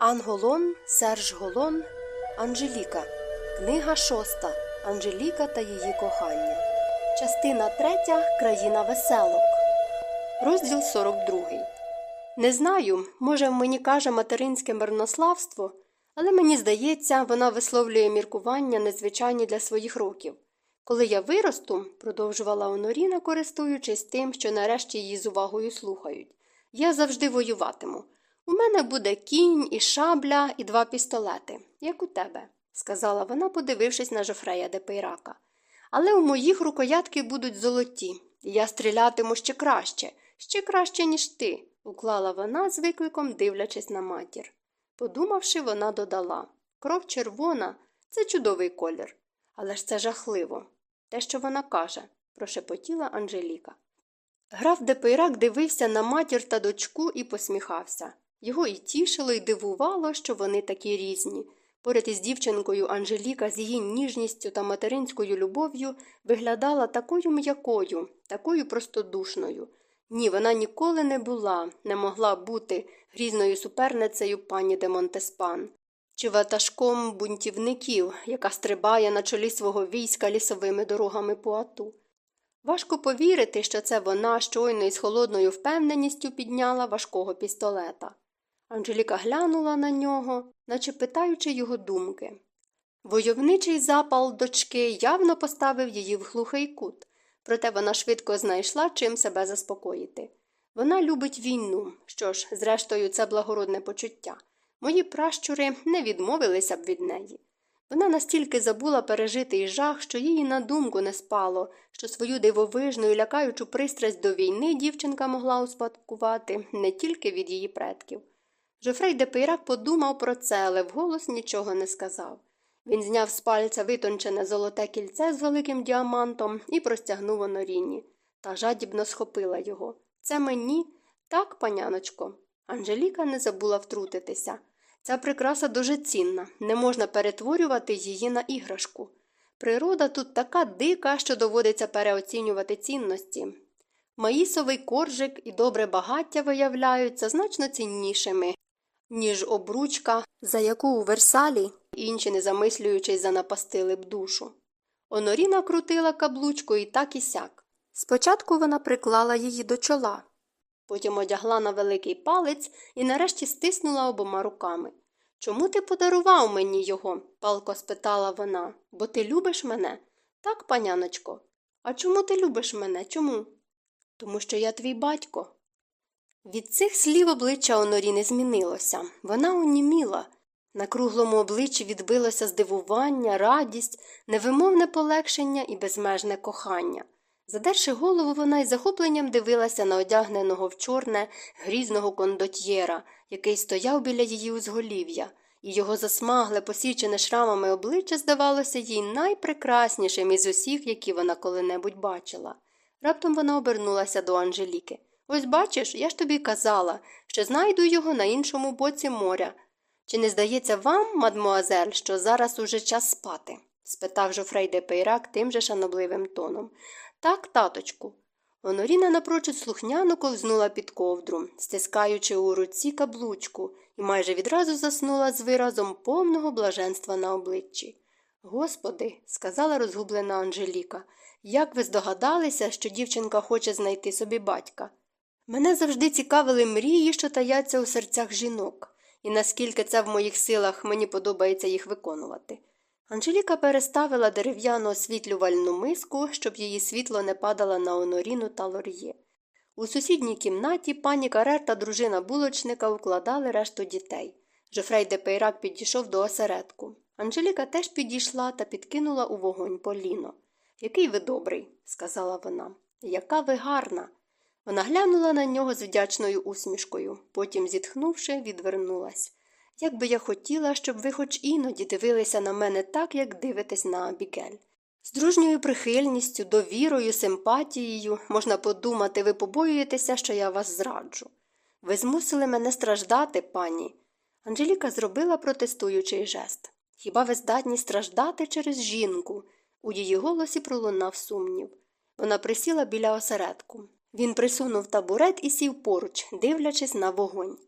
Анголон, Серж Голон, Анжеліка. Книга шоста. Анжеліка та її кохання. Частина третя. Країна веселок. Розділ 42. Не знаю, може, мені каже материнське марнославство, але мені здається, вона висловлює міркування незвичайні для своїх років. Коли я виросту, продовжувала Оноріна, користуючись тим, що нарешті її з увагою слухають, я завжди воюватиму. У мене буде кінь і шабля, і два пістолети, як у тебе, сказала вона, подивившись на Жофрея де. Але у моїх рукоятки будуть золоті, і я стрілятиму ще краще, ще краще, ніж ти, уклала вона з викликом, дивлячись на матір. Подумавши, вона додала кров червона це чудовий колір. Але ж це жахливо. Те, що вона каже, прошепотіла Анжеліка. Граф де Пейрак дивився на матір та дочку і посміхався. Його і тішило, і дивувало, що вони такі різні. Поряд із дівчинкою Анжеліка з її ніжністю та материнською любов'ю виглядала такою м'якою, такою простодушною. Ні, вона ніколи не була, не могла бути грізною суперницею пані де Монтеспан чи ватажком бунтівників, яка стрибає на чолі свого війська лісовими дорогами Пуату. Важко повірити, що це вона щойно із холодною впевненістю підняла важкого пістолета. Анжеліка глянула на нього, наче питаючи його думки. Войовничий запал дочки явно поставив її в глухий кут, проте вона швидко знайшла чим себе заспокоїти. Вона любить війну, що ж, зрештою, це благородне почуття. Мої пращури не відмовилися б від неї. Вона настільки забула пережитий жах, що їй на думку не спало, що свою дивовижну і лякаючу пристрасть до війни дівчинка могла успадкувати не тільки від її предків. Жофрей де подумав про це, але вголос нічого не сказав. Він зняв з пальця витончене золоте кільце з великим діамантом і простягнув оноріні. Та жадібно схопила його. Це мені? Так, паняночко. Анжеліка не забула втрутитися. Ця прикраса дуже цінна, не можна перетворювати її на іграшку. Природа тут така дика, що доводиться переоцінювати цінності. Маїсовий коржик і добре багаття виявляються значно ціннішими, ніж обручка, за яку у Версалі інші, не замислюючись, занапастили б душу. Оноріна крутила каблучку і так і сяк. Спочатку вона приклала її до чола, потім одягла на великий палець і нарешті стиснула обома руками. Чому ти подарував мені його? палко спитала вона. Бо ти любиш мене? Так, паняночко. А чому ти любиш мене? Чому? Тому що я твій батько. Від цих слів обличчя Онорі не змінилося. Вона оніміла. На круглому обличчі відбилося здивування, радість, невимовне полегшення і безмежне кохання. Задерши голову, вона із захопленням дивилася на одягненого в чорне грізного кондотьєра, який стояв біля її узголів'я, і його засмагле, посічене шрамами обличчя здавалося їй найпрекраснішим із усіх, які вона коли-небудь бачила. Раптом вона обернулася до Анжеліки. Ось бачиш, я ж тобі казала, що знайду його на іншому боці моря. Чи не здається вам, мадмуазель, що зараз уже час спати? спитав Жофрей де Пейрак тим же шанобливим тоном. Так, таточку. Оноріна напрочуд слухняно ковзнула під ковдру, стискаючи у руці каблучку, і майже відразу заснула з виразом повного блаженства на обличчі. Господи, сказала розгублена Анжеліка, як ви здогадалися, що дівчинка хоче знайти собі батька? Мене завжди цікавили мрії, що таяться у серцях жінок, і наскільки це в моїх силах мені подобається їх виконувати. Анжеліка переставила дерев'яну освітлювальну миску, щоб її світло не падало на оноріну та лор'є. У сусідній кімнаті пані Карер та дружина булочника укладали решту дітей. Жофрей де Пейрак підійшов до осередку. Анжеліка теж підійшла та підкинула у вогонь поліно. Який ви добрий, сказала вона. Яка ви гарна. Вона глянула на нього з вдячною усмішкою, потім, зітхнувши, відвернулась. Як би я хотіла, щоб ви хоч іноді дивилися на мене так, як дивитесь на Абігель. З дружньою прихильністю, довірою, симпатією можна подумати, ви побоюєтеся, що я вас зраджу. Ви змусили мене страждати, пані. Анжеліка зробила протестуючий жест. Хіба ви здатні страждати через жінку? У її голосі пролунав сумнів. Вона присіла біля осередку. Він присунув табурет і сів поруч, дивлячись на вогонь.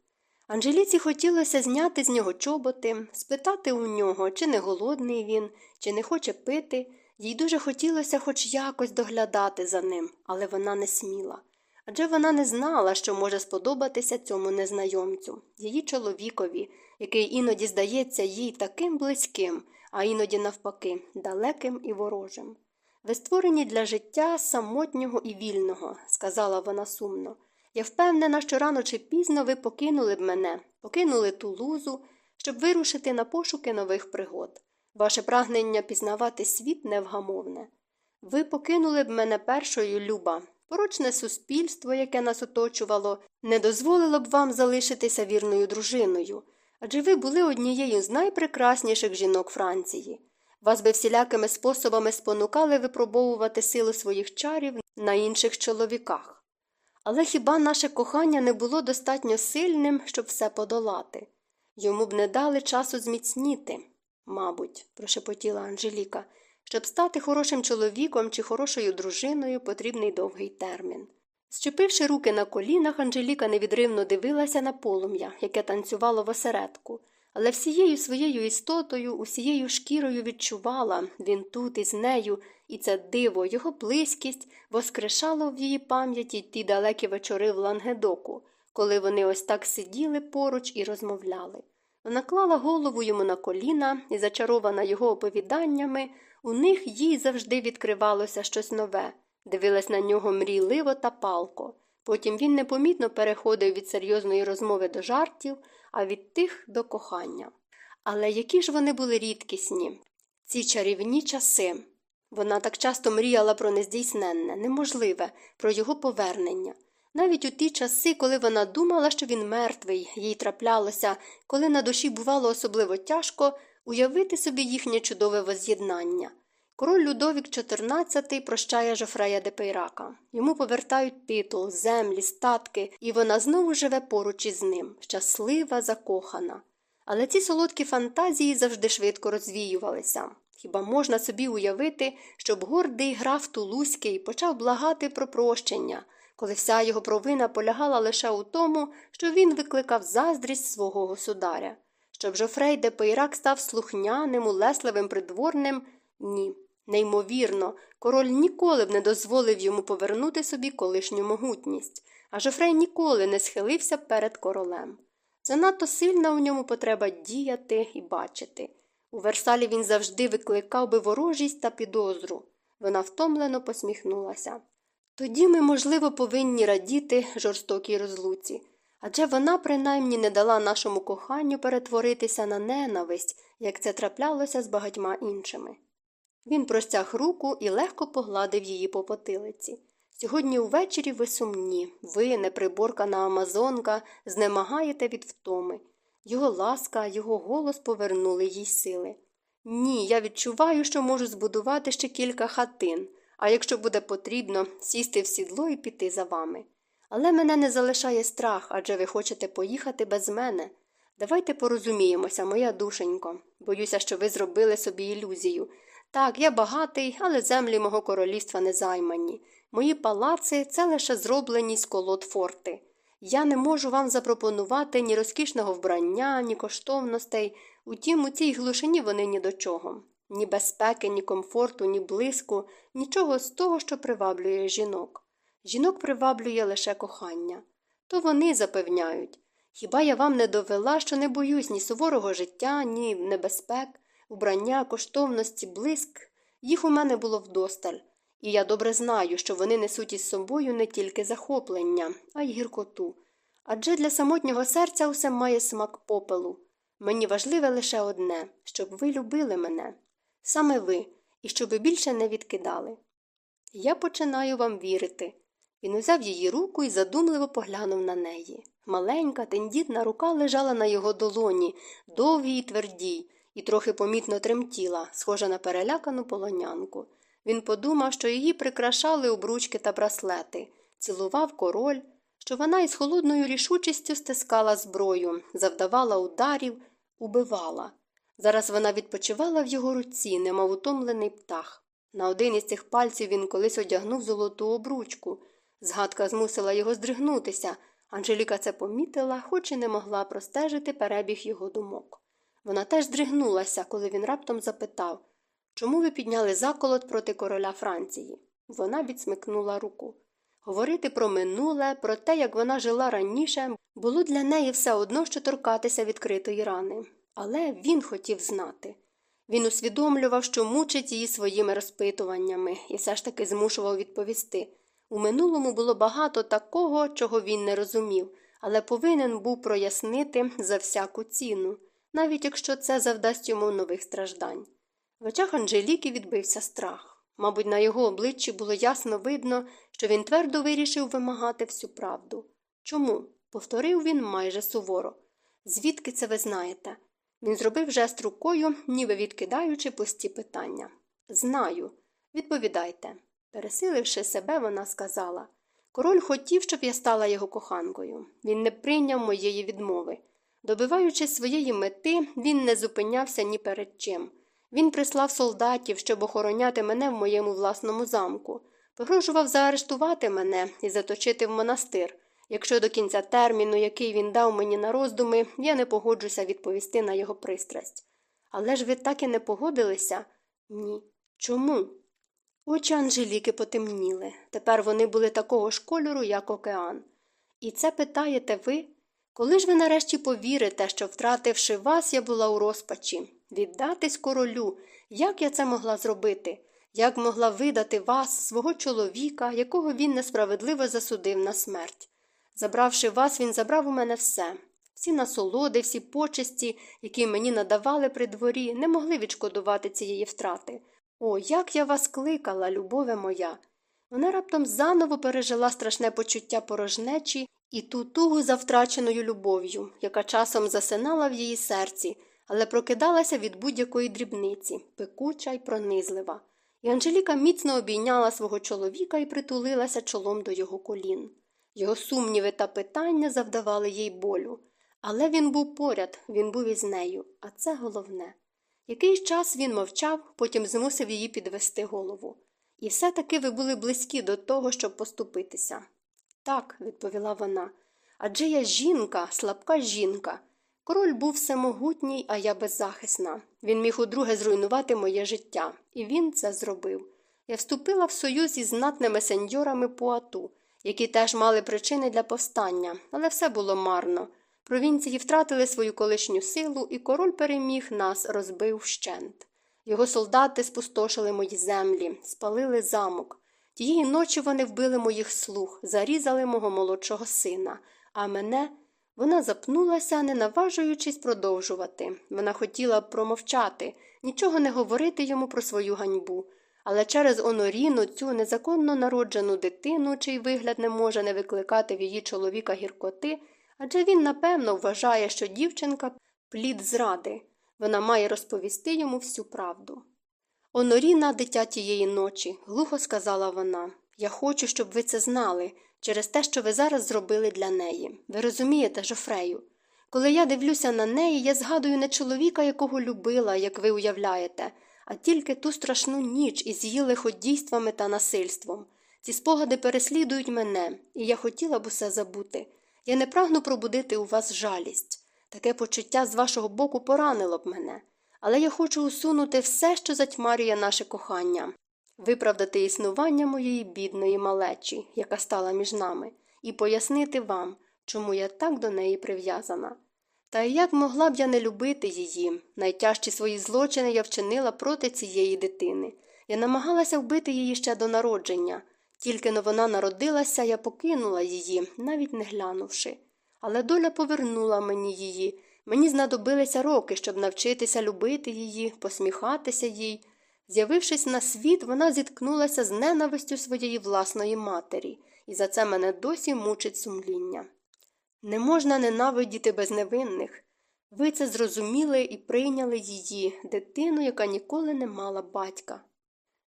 Анжеліці хотілося зняти з нього чоботи, спитати у нього, чи не голодний він, чи не хоче пити. Їй дуже хотілося хоч якось доглядати за ним, але вона не сміла. Адже вона не знала, що може сподобатися цьому незнайомцю, її чоловікові, який іноді здається їй таким близьким, а іноді, навпаки, далеким і ворожим. Ви створені для життя самотнього і вільного, сказала вона сумно. Я впевнена, що рано чи пізно ви покинули б мене, покинули ту лузу, щоб вирушити на пошуки нових пригод. Ваше прагнення пізнавати світ невгамовне. Ви покинули б мене першою, Люба. Порочне суспільство, яке нас оточувало, не дозволило б вам залишитися вірною дружиною, адже ви були однією з найпрекрасніших жінок Франції. Вас би всілякими способами спонукали випробовувати силу своїх чарів на інших чоловіках. Але хіба наше кохання не було достатньо сильним, щоб все подолати? Йому б не дали часу зміцніти, мабуть, прошепотіла Анжеліка. Щоб стати хорошим чоловіком чи хорошою дружиною, потрібний довгий термін. Щепивши руки на колінах, Анжеліка невідривно дивилася на полум'я, яке танцювало в осередку, але всією своєю істотою, усією шкірою відчувала він тут із нею, і це диво, його близькість воскрешало в її пам'яті ті далекі вечори в Лангедоку, коли вони ось так сиділи поруч і розмовляли. Вона клала голову йому на коліна і, зачарована його оповіданнями, у них їй завжди відкривалося щось нове, дивилась на нього мрійливо та палко. Потім він непомітно переходив від серйозної розмови до жартів, а від тих до кохання. Але які ж вони були рідкісні, ці чарівні часи. Вона так часто мріяла про нездійсненне, неможливе, про його повернення. Навіть у ті часи, коли вона думала, що він мертвий, їй траплялося, коли на душі бувало особливо тяжко уявити собі їхнє чудове воз'єднання. Король Людовік XIV прощає Жофрея де Пейрака. Йому повертають титул, землі, статки, і вона знову живе поруч із ним, щаслива, закохана. Але ці солодкі фантазії завжди швидко розвіювалися. Хіба можна собі уявити, щоб гордий граф Тулузький почав благати про прощення, коли вся його провина полягала лише у тому, що він викликав заздрість свого государя, щоб Жофрей де Пейрак став слухняним, улесливим придворним? Ні. Неймовірно, король ніколи б не дозволив йому повернути собі колишню могутність, а Жофрей ніколи не схилився перед королем. Занадто сильна у ньому потреба діяти і бачити. У Версалі він завжди викликав би ворожість та підозру. Вона втомлено посміхнулася. Тоді ми, можливо, повинні радіти жорстокій розлуці, адже вона принаймні не дала нашому коханню перетворитися на ненависть, як це траплялося з багатьма іншими. Він простяг руку і легко погладив її по потилиці. Сьогодні увечері ви сумні, ви, неприборкана Амазонка, знемагаєте від втоми. Його ласка, його голос повернули їй сили. Ні, я відчуваю, що можу збудувати ще кілька хатин, а якщо буде потрібно, сісти в сідло і піти за вами. Але мене не залишає страх, адже ви хочете поїхати без мене. Давайте порозуміємося, моя душенько. Боюся, що ви зробили собі ілюзію. Так, я багатий, але землі мого королівства не займані. Мої палаци це лише зроблені з колод форти. Я не можу вам запропонувати ні розкішного вбрання, ні коштовностей, утім, у цій глушині вони ні до чого. Ні безпеки, ні комфорту, ні блиску, нічого з того, що приваблює жінок. Жінок приваблює лише кохання. То вони запевняють. Хіба я вам не довела, що не боюсь ні суворого життя, ні небезпек, убрання, коштовності, блиск? Їх у мене було вдосталь. І я добре знаю, що вони несуть із собою не тільки захоплення, а й гіркоту. Адже для самотнього серця усе має смак попелу. Мені важливе лише одне щоб ви любили мене, саме ви, і щоб більше не відкидали. Я починаю вам вірити. Він узяв її руку і задумливо поглянув на неї. Маленька, тендітна рука лежала на його долоні, довгій і твердій, і трохи помітно тремтіла, схожа на перелякану полонянку. Він подумав, що її прикрашали обручки та браслети, цілував король, що вона із холодною рішучістю стискала зброю, завдавала ударів, убивала. Зараз вона відпочивала в його руці, немов утомлений птах. На один із цих пальців він колись одягнув золоту обручку. Згадка змусила його здригнутися, Анжеліка це помітила, хоч і не могла простежити перебіг його думок. Вона теж здригнулася, коли він раптом запитав Чому ви підняли заколот проти короля Франції? Вона відсмикнула руку. Говорити про минуле, про те, як вона жила раніше, було для неї все одно, що торкатися відкритої рани. Але він хотів знати. Він усвідомлював, що мучить її своїми розпитуваннями, і все ж таки змушував відповісти. У минулому було багато такого, чого він не розумів, але повинен був прояснити за всяку ціну, навіть якщо це завдасть йому нових страждань. В очах Анжеліки відбився страх. Мабуть, на його обличчі було ясно видно, що він твердо вирішив вимагати всю правду. Чому? повторив він майже суворо. Звідки це ви знаєте? Він зробив жест рукою, ніби відкидаючи пусті питання. Знаю. Відповідайте. Пересиливши себе, вона сказала Король хотів, щоб я стала його коханкою. Він не прийняв моєї відмови. Добиваючись своєї мети, він не зупинявся ні перед чим. Він прислав солдатів, щоб охороняти мене в моєму власному замку, погрожував заарештувати мене і заточити в монастир, якщо до кінця терміну, який він дав мені на роздуми, я не погоджуся відповісти на його пристрасть. Але ж ви так і не погодилися? Ні. Чому? Очі Анжеліки потемніли. Тепер вони були такого ж кольору, як океан. І це питаєте ви? Коли ж ви нарешті повірите, що, втративши вас, я була у розпачі? Віддатись королю, як я це могла зробити? Як могла видати вас, свого чоловіка, якого він несправедливо засудив на смерть? Забравши вас, він забрав у мене все. Всі насолоди, всі почесті, які мені надавали при дворі, не могли відшкодувати цієї втрати. О, як я вас кликала, любове моя. Вона раптом заново пережила страшне почуття порожнечі і ту тугу за втраченою любов'ю, яка часом засинала в її серці, але прокидалася від будь-якої дрібниці, пекуча й пронизлива. І Анжеліка міцно обійняла свого чоловіка і притулилася чолом до його колін. Його сумніви та питання завдавали їй болю. Але він був поряд, він був із нею, а це головне. Якийсь час він мовчав, потім змусив її підвести голову. І все таки ви були близькі до того, щоб поступитися. Так, відповіла вона. Адже я жінка, слабка жінка. Король був всемогутній, а я беззахисна. Він міг удруге зруйнувати моє життя, і він це зробив. Я вступила в союз із знатними сеньорами Пуату, які теж мали причини для повстання, але все було марно. Провінції втратили свою колишню силу, і король переміг нас, розбив вщент. Його солдати спустошили мої землі, спалили замок. Тієї ночі вони вбили моїх слуг, зарізали мого молодшого сина, а мене вона запнулася, не наважуючись продовжувати. Вона хотіла промовчати, нічого не говорити йому про свою ганьбу. Але через Оноріну, цю незаконно народжену дитину, чий вигляд не може не викликати в її чоловіка гіркоти, адже він, напевно, вважає, що дівчинка плід зради. Вона має розповісти йому всю правду. Оноріна, дитя тієї ночі, глухо сказала вона Я хочу, щоб ви це знали через те, що ви зараз зробили для неї. Ви розумієте, Жофрею? Коли я дивлюся на неї, я згадую не чоловіка, якого любила, як ви уявляєте, а тільки ту страшну ніч із її лиходійствами та насильством. Ці спогади переслідують мене, і я хотіла б усе забути. Я не прагну пробудити у вас жалість. Таке почуття з вашого боку поранило б мене. Але я хочу усунути все, що затьмарює наше кохання, виправдати існування моєї бідної малечі, яка стала між нами, і пояснити вам, чому я так до неї прив'язана. Та як могла б я не любити її? Найтяжчі свої злочини я вчинила проти цієї дитини. Я намагалася вбити її ще до народження. Тільки но вона народилася, я покинула її, навіть не глянувши. Але доля повернула мені її. Мені знадобилися роки, щоб навчитися любити її, посміхатися їй. З'явившись на світ, вона зіткнулася з ненавистю своєї власної матері, і за це мене досі мучить сумління. Не можна ненавидіти безневинних. Ви це зрозуміли і прийняли її, дитину, яка ніколи не мала батька.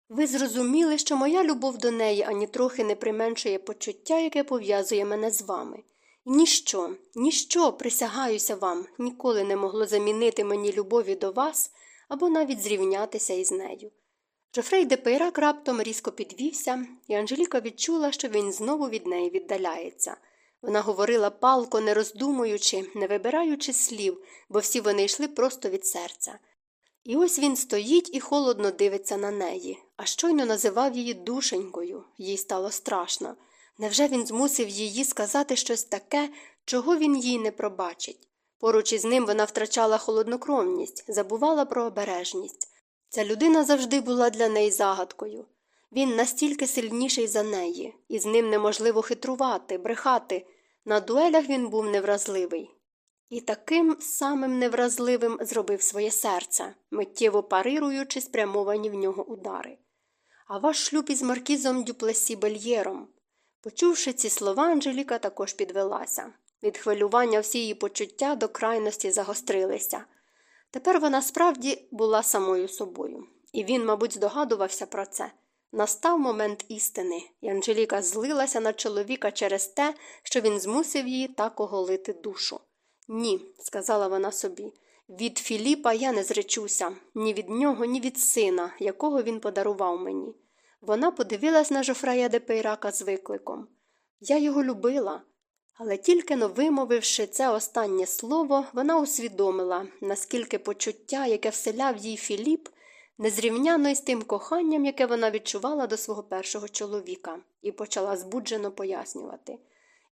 Ви зрозуміли, що моя любов до неї ані трохи не применшує почуття, яке пов'язує мене з вами. Ніщо, ніщо, присягаюся вам, ніколи не могло замінити мені любові до вас або навіть зрівнятися із нею. Жофрей де раптом різко підвівся, і Анжеліка відчула, що він знову від неї віддаляється. Вона говорила палко, не роздумуючи, не вибираючи слів, бо всі вони йшли просто від серця. І ось він стоїть і холодно дивиться на неї, а щойно називав її душенькою, їй стало страшно. Невже він змусив її сказати щось таке, чого він їй не пробачить? Поруч із ним вона втрачала холоднокровність, забувала про обережність. Ця людина завжди була для неї загадкою. Він настільки сильніший за неї, і з ним неможливо хитрувати, брехати. На дуелях він був невразливий. І таким самим невразливим зробив своє серце, миттєво парируючи спрямовані в нього удари. А ваш шлюб із маркізом Дюплесі Бельєром. Почувши ці слова, Анжеліка також підвелася. Від хвилювання всі її почуття до крайності загострилися. Тепер вона справді була самою собою, і він, мабуть, здогадувався про це. Настав момент істини, і Анжеліка злилася на чоловіка через те, що він змусив її так оголити душу. Ні, сказала вона собі, від Філіпа я не зречуся, ні від нього, ні від сина, якого він подарував мені. Вона подивилась на Жофрая де Пейрака з викликом. Я його любила. Але тільки но вимовивши це останнє слово, вона усвідомила, наскільки почуття, яке вселяв їй Філіп, незрівняно із тим коханням, яке вона відчувала до свого першого чоловіка, і почала збуджено пояснювати.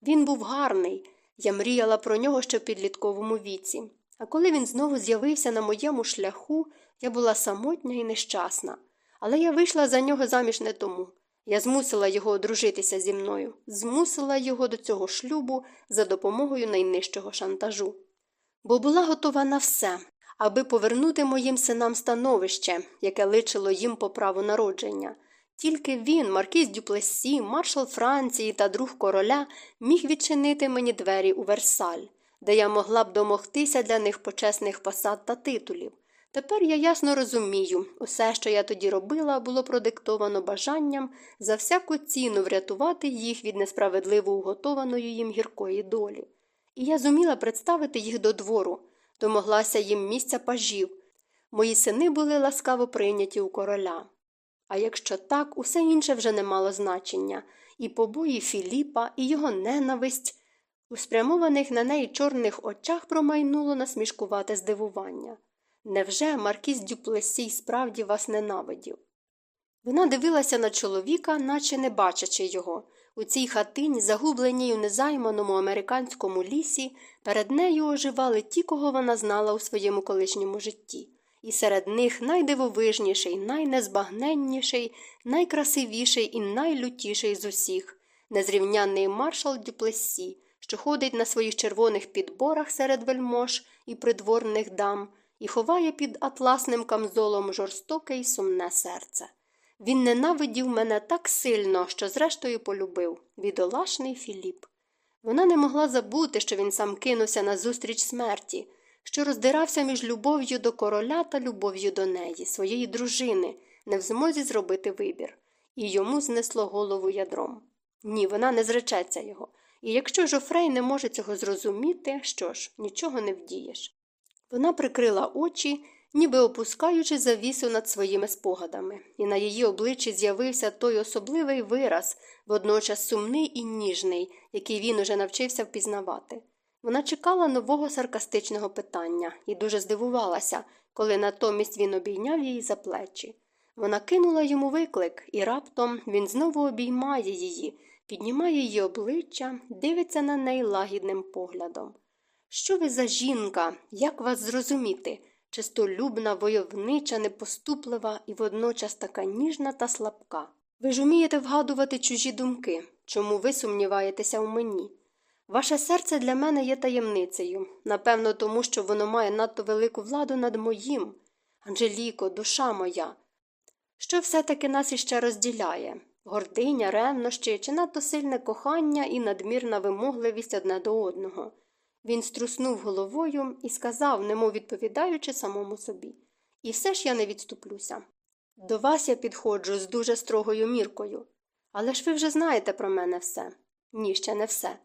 Він був гарний, я мріяла про нього ще в підлітковому віці. А коли він знову з'явився на моєму шляху, я була самотня і нещасна. Але я вийшла за нього заміж не тому. Я змусила його одружитися зі мною, змусила його до цього шлюбу за допомогою найнижчого шантажу. Бо була готова на все, аби повернути моїм синам становище, яке личило їм по праву народження. Тільки він, маркіз Дюплесі, маршал Франції та друг короля, міг відчинити мені двері у Версаль, де я могла б домогтися для них почесних посад та титулів. Тепер я ясно розумію, усе, що я тоді робила, було продиктовано бажанням за всяку ціну врятувати їх від несправедливо уготованої їм гіркої долі. І я зуміла представити їх до двору, домоглася їм місця пажів. Мої сини були ласкаво прийняті у короля. А якщо так, усе інше вже не мало значення і побої Філіпа, і його ненависть. У спрямованих на неї чорних очах промайнуло насмішкувате здивування. Невже Маркіз Дюплесі справді вас ненавидів? Вона дивилася на чоловіка, наче не бачачи його. У цій хатині, загубленій у незайманому американському лісі, перед нею оживали ті, кого вона знала у своєму колишньому житті, і серед них найдивовижніший, найнезбагненніший, найкрасивіший і найлютіший з усіх незрівнянний маршал Дюплесі, що ходить на своїх червоних підборах серед вельмож і придворних дам і ховає під атласним камзолом жорстоке й сумне серце. Він ненавидів мене так сильно, що, зрештою, полюбив відолашний Філіп. Вона не могла забути, що він сам кинувся на зустріч смерті, що роздирався між любов'ю до короля та любов'ю до неї, своєї дружини, не в змозі зробити вибір, і йому знесло голову ядром. Ні, вона не зречеться його. І якщо Жофрей не може цього зрозуміти, що ж, нічого не вдієш. Вона прикрила очі, ніби опускаючи завісу над своїми спогадами, і на її обличчі з'явився той особливий вираз, водночас сумний і ніжний, який він уже навчився впізнавати. Вона чекала нового саркастичного питання і дуже здивувалася, коли натомість він обійняв її за плечі. Вона кинула йому виклик, і раптом він знову обіймає її, піднімає її обличчя, дивиться на неї лагідним поглядом. Що ви за жінка? Як вас зрозуміти? Чистолюбна, войовнича, непоступлива і водночас така ніжна та слабка. Ви ж умієте вгадувати чужі думки, чому ви сумніваєтеся у мені? Ваше серце для мене є таємницею, напевно, тому що воно має надто велику владу над моїм. Анжеліко, душа моя. Що все таки нас іще розділяє? Гординя, ревнощі чи надто сильне кохання і надмірна вимогливість одне до одного. Він струснув головою і сказав, немов відповідаючи самому собі. І все ж я не відступлюся. До вас я підходжу з дуже строгою міркою. Але ж ви вже знаєте про мене все. Ні, ще не все.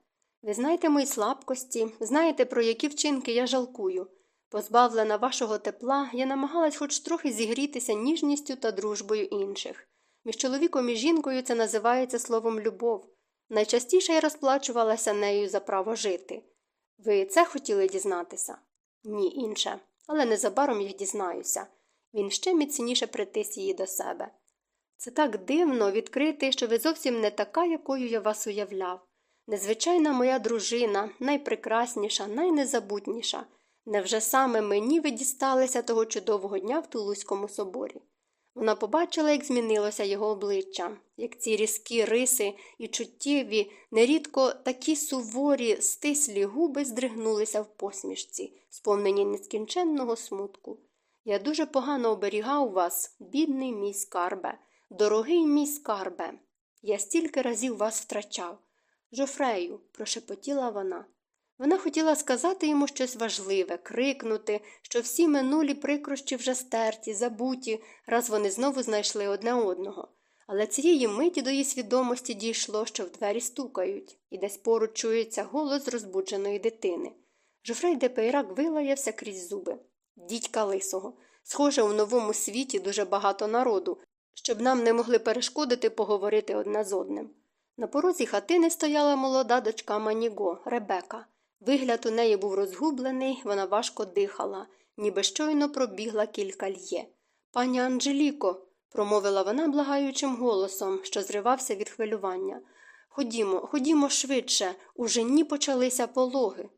Ви знаєте мої слабкості, знаєте, про які вчинки я жалкую. Позбавлена вашого тепла, я намагалась хоч трохи зігрітися ніжністю та дружбою інших. Між чоловіком і жінкою це називається словом любов. Найчастіше я розплачувалася нею за право жити. Ви це хотіли дізнатися? Ні, інше, але незабаром я дізнаюся. Він ще міцніше притис її до себе. Це так дивно відкрити, що ви зовсім не така, якою я вас уявляв. Незвичайна моя дружина, найпрекрасніша, найнезабутніша. Невже саме мені ви дісталися того чудового дня в Тулузькому соборі? Вона побачила, як змінилося його обличчя, як ці різкі риси і чуттєві, нерідко такі суворі, стислі губи здригнулися в посмішці, сповнені нескінченного смутку. Я дуже погано оберігав вас, бідний мій скарбе, дорогий мій скарбе. Я стільки разів вас втрачав. Жофрею, прошепотіла вона. Вона хотіла сказати йому щось важливе, крикнути, що всі минулі прикрощі вже стерті, забуті, раз вони знову знайшли одне одного. Але цієї миті до її свідомості дійшло, що в двері стукають, і десь поруч чується голос розбудженої дитини. Жофрей де Пейрак вилаявся крізь зуби. Дідька лисого. Схоже, у новому світі дуже багато народу, щоб нам не могли перешкодити поговорити одне з одним. На порозі хатини стояла молода дочка Маніго, Ребека. Вигляд у неї був розгублений, вона важко дихала, ніби щойно пробігла кілька льє. Пані Анжеліко, промовила вона благаючим голосом, що зривався від хвилювання. Ходімо, ходімо швидше, у жені почалися пологи.